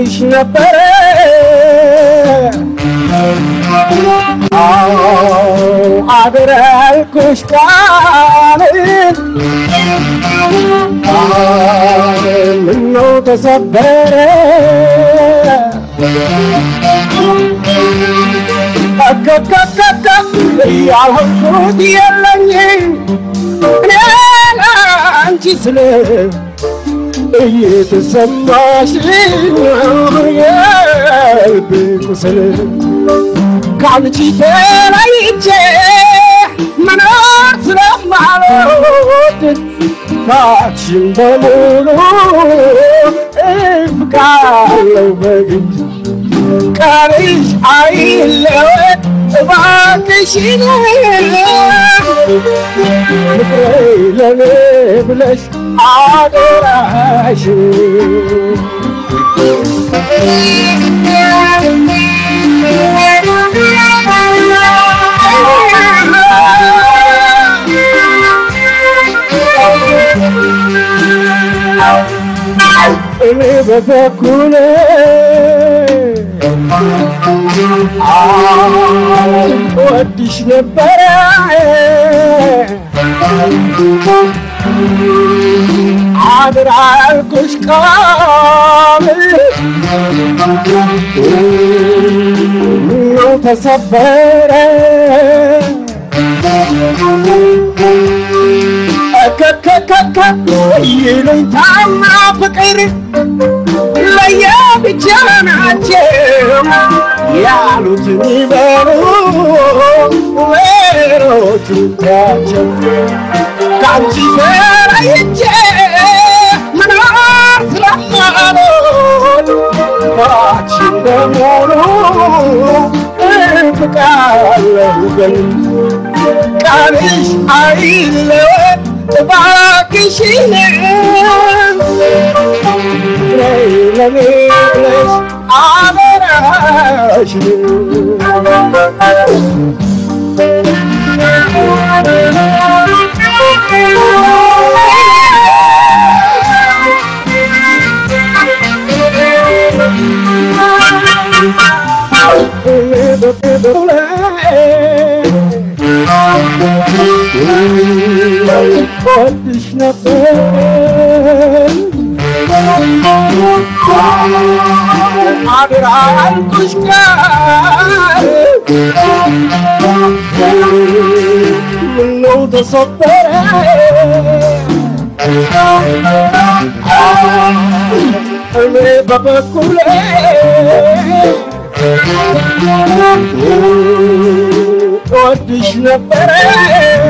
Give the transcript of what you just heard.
ወድሽ ነበረ። አዎ አደራ ያልኩሽ ቃል ምነው ተሰበረ? አከከከከ ያልኩት የለኝ እኔ አንቺ ስለ እየተሰማሽ የልብ ቁስል ከአንቺ ተለይቼ መኖር ስለማልወድ ታችን በሙሉ እፍቃለሁ በግድ ቃልሽ አይለወጥ معاك شنو؟ ليلة مبلش عاد راشي اللي بتاكله ወድሽ ነበረ? አድራ ያልኩሽ ቃል ተሰበረ ከከከከ ይሉኝታና ፍቅር ለየ ብቻ ናቸው ያሉትን ይበሉ ወሮቹ ታቸው ከአንቺ ተለይቼ መኖር ስለማልወድ ባችን በሙሉ እፍቃለሁ ግን ቃልሽ አይለወጥ o baroque chinês Pra ele é inglês a veragem Krishna friend. Hare Krishna. Know the software. Hare Baba Kule. Oh, Krishna Pare.